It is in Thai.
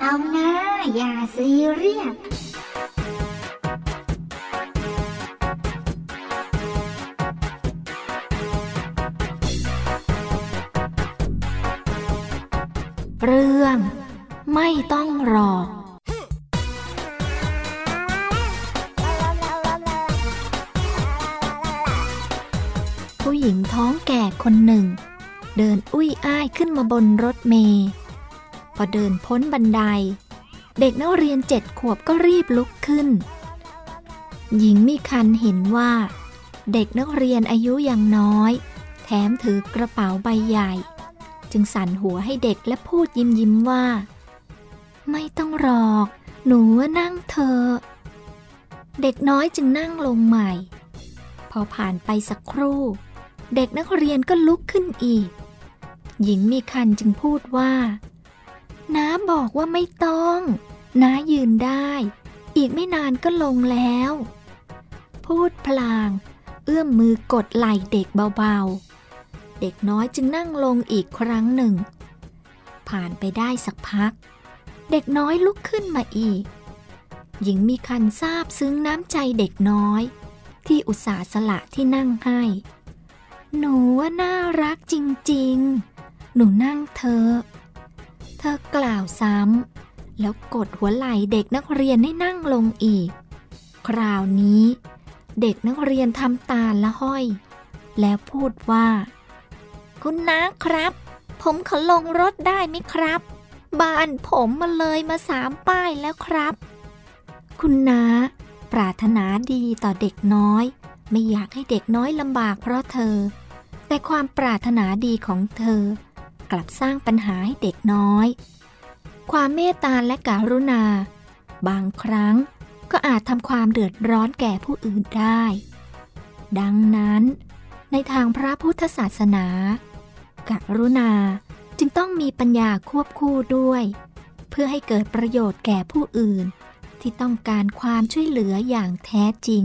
เอย่าซีเรียสเรื่อง ไม่ต้องรอผู้หญิงท้องแก่คนหนึ่ง เดินอุ้ยอ้ายขึ้นมาบนรถเมล์ อเดินพ้นบันได เด็กนักเรียนเจ็ดขวบก็รีบลุกขึ้น หญิงมีคันเห็นว่า เด็กนักเรียนอายุยังน้อย แถมถือกระเป๋าใบใหญ่ จึงสั่นหัวให้เด็กและพูดยิ้มยิ้มว่า ไม่ต้องรอก หนูนั่งเธอ เด็กน้อยจึงนั่งลงใหม่ พอผ่านไปสักครู่ เด็กนักเรียนก็ลุกขึ้นอีก หญิงมีคันจึงพูดว่า น้าบอกว่าไม่ต้อง น้ายืนได้ อีกไม่นานก็ลงแล้ว พูดพลาง เอื้อมมือกดไหล่เด็กเบาๆ เด็กน้อยจึงนั่งลงอีกครั้งหนึ่ง ผ่านไปได้สักพัก เด็กน้อยลุกขึ้นมาอีก หญิงมีคันทราบซึ้งน้ำใจเด็กน้อย ที่อุตส่าห์สละที่นั่งให้ หนูว่าน่ารักจริงๆ หนูนั่งเธอ เธอกล่าวซ้ำแล้วกดหัวไหล่เด็กนักเรียนให้นั่งลงอีก คราวนี้ เด็กนักเรียนทำตาละห้อย แล้วพูดว่า คุณน้าครับ ผมขอลงรถได้ไหมครับ บ้านผมมาเลยมาสามป้ายแล้วครับ คุณน้าปรารถนาดีต่อเด็กน้อย ไม่อยากให้เด็กน้อยลำบากเพราะเธอ แต่ความปรารถนาดีของเธอ กลับสร้างปัญหาให้เด็กน้อย ความเมตตาและการุณา บางครั้งก็อาจทำความเดือดร้อนแก่ผู้อื่นได้ ดังนั้น ในทางพระพุทธศาสนาการุณาจึงต้องมีปัญญาควบคู่ด้วย เพื่อให้เกิดประโยชน์แก่ผู้อื่น ที่ต้องการความช่วยเหลืออย่างแท้จริง